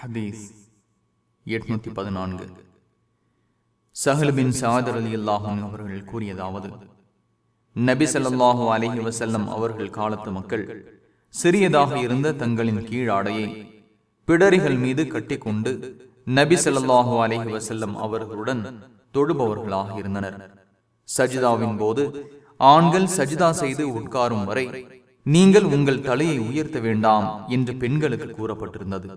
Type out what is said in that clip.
ஹதீஸ் எட்நூத்தி பதினான்கு. சஹல்பின் சாதர் அலி அல்லாஹும் அவர்கள் கூறியதாவது நபி ஸல்லல்லாஹு அலஹி வசல்லம் அவர்கள் காலத்து மக்கள் சிறியதாக இருந்த தங்களின் கீழாடையை பிடரிகள் மீது கட்டிக்கொண்டு நபி ஸல்லல்லாஹு அலஹி வசல்லம் அவர்களுடன் தொழுபவர்களாக இருந்தனர். சஜிதாவின் போது ஆண்கள் சஜிதா செய்து உட்காரும் வரை நீங்கள் உங்கள் தலையை உயர்த்த வேண்டாம் என்று பெண்களுக்கு கூறப்பட்டிருந்தது.